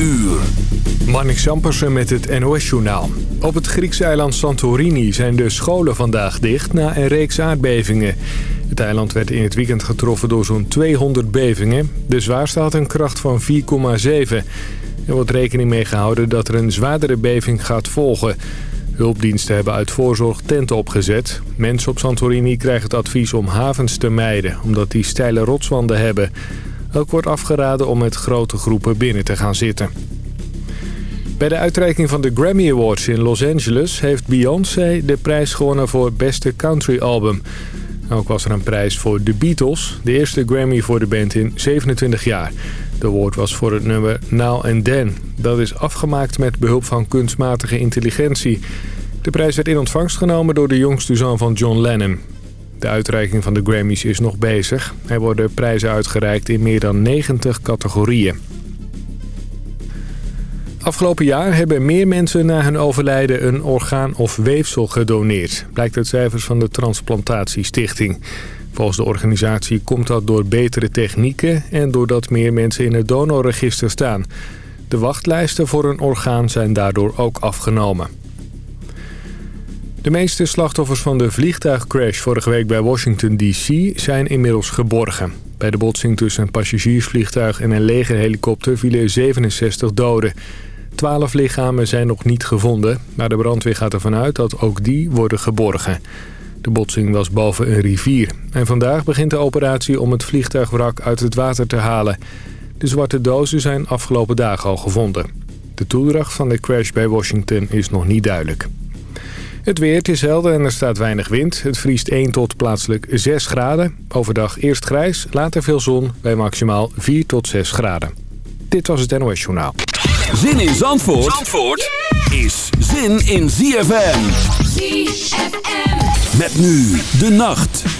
uur. Marnik Sampersen met het NOS-journaal. Op het Griekse eiland Santorini zijn de scholen vandaag dicht na een reeks aardbevingen. Het eiland werd in het weekend getroffen door zo'n 200 bevingen. De zwaarste had een kracht van 4,7. Er wordt rekening mee gehouden dat er een zwaardere beving gaat volgen. Hulpdiensten hebben uit voorzorg tenten opgezet. Mensen op Santorini krijgen het advies om havens te mijden... omdat die steile rotswanden hebben... Ook wordt afgeraden om met grote groepen binnen te gaan zitten. Bij de uitreiking van de Grammy Awards in Los Angeles... heeft Beyoncé de prijs gewonnen voor beste country album. Ook was er een prijs voor The Beatles, de eerste Grammy voor de band in 27 jaar. De award was voor het nummer Now and Then. Dat is afgemaakt met behulp van kunstmatige intelligentie. De prijs werd in ontvangst genomen door de jongste zoon van John Lennon. De uitreiking van de Grammys is nog bezig. Er worden prijzen uitgereikt in meer dan 90 categorieën. Afgelopen jaar hebben meer mensen na hun overlijden een orgaan of weefsel gedoneerd. Blijkt uit cijfers van de Transplantatiestichting. Volgens de organisatie komt dat door betere technieken en doordat meer mensen in het donorregister staan. De wachtlijsten voor een orgaan zijn daardoor ook afgenomen. De meeste slachtoffers van de vliegtuigcrash vorige week bij Washington D.C. zijn inmiddels geborgen. Bij de botsing tussen een passagiersvliegtuig en een legerhelikopter vielen 67 doden. 12 lichamen zijn nog niet gevonden, maar de brandweer gaat ervan uit dat ook die worden geborgen. De botsing was boven een rivier. En vandaag begint de operatie om het vliegtuigwrak uit het water te halen. De zwarte dozen zijn afgelopen dagen al gevonden. De toedracht van de crash bij Washington is nog niet duidelijk. Het weer, het is helder en er staat weinig wind. Het vriest 1 tot plaatselijk 6 graden. Overdag eerst grijs, later veel zon bij maximaal 4 tot 6 graden. Dit was het NOS Journaal. Zin in Zandvoort, Zandvoort is zin in ZFM. ZFM. Met nu de nacht.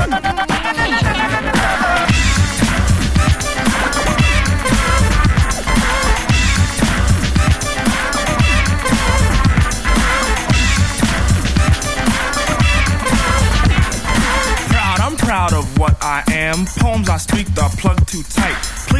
Proud, I'm proud of what I am. Poems I speak are plugged too tight.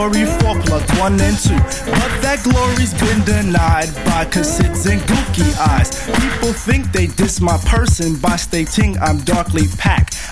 Glory for plus one and two. But that glory's been denied by cassettes and gookie eyes. People think they diss my person by stating I'm darkly packed.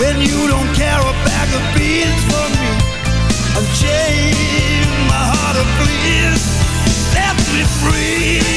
When you don't care a bag of beans for me. I'm chained, my heart of please Let me free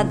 of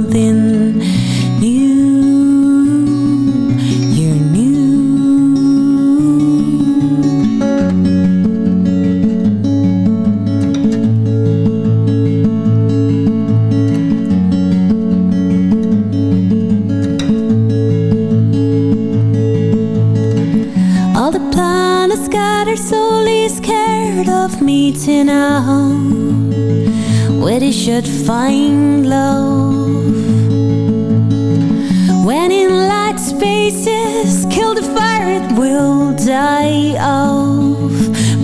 of meeting home where they should find love. When in light spaces, kill the fire, it will die off.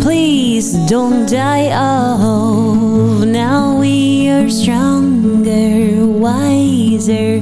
Please don't die off. Now we are stronger, wiser,